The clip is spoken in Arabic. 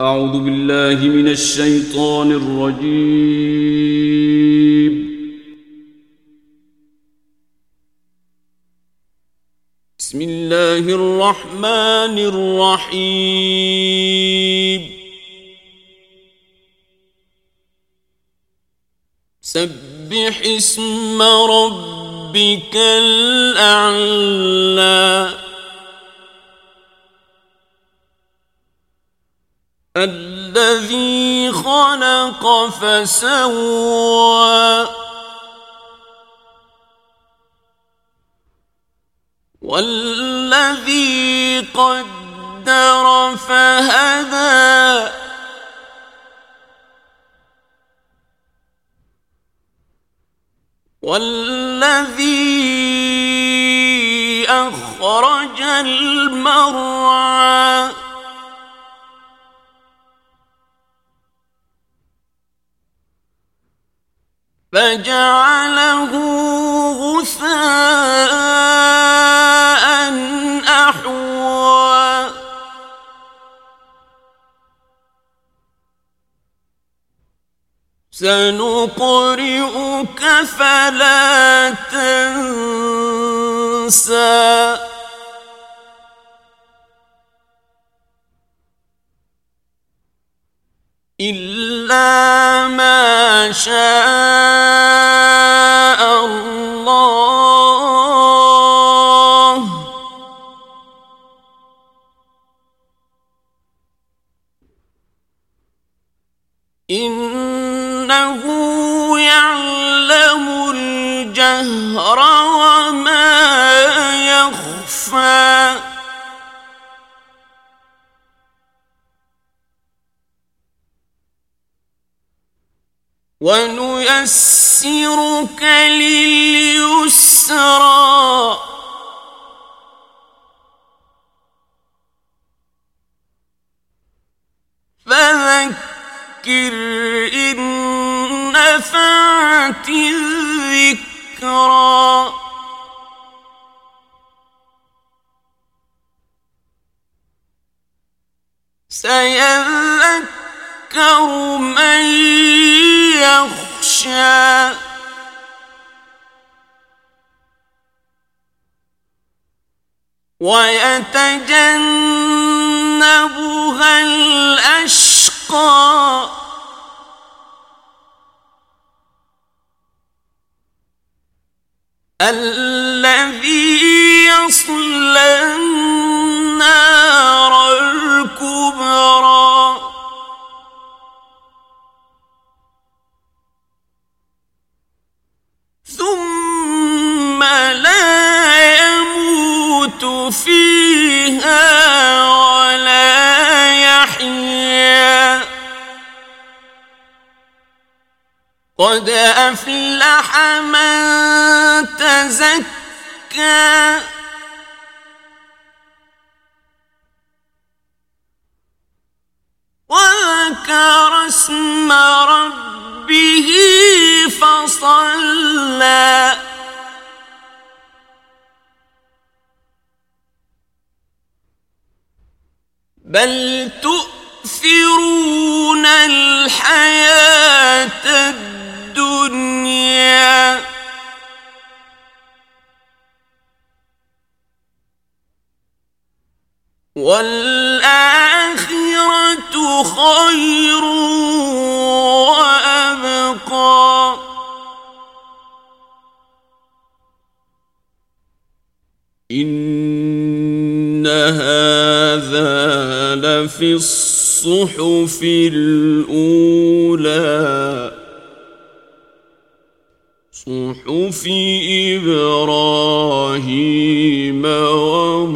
أعوذ بالله من الشيطان الرجيم. بسم الله الرحمن الرحيم. سبح اسم ربك الأعلى. الذي خلق فسوى. والذي قدر فهدى. والذي أخرج المرعى. فجعله غثاء أحوى. سنقرئك فلا تنسى. إلا ما شاء الله إنه يعلم الجهر وما يخفى وَنُيَسِّرُكَ لِلْيُسْرَى. فَذَكِّرْ إِن نَّفَعَتِ الذِّكْرَى. سَيَذَّكَّرُ مَن يخشى. ويتجنبها الأشقى. الذي يصل فيها ولا يحيى قد أفلح من تزكى. وذكر اسم ربه فصلى. بل تؤثرون الحياة الدنيا. والآخرة خير وأبقى. إنها فِي الصُّحُفِ الْأُولَى. صُحُفِ إِبْرَاهِيمَ و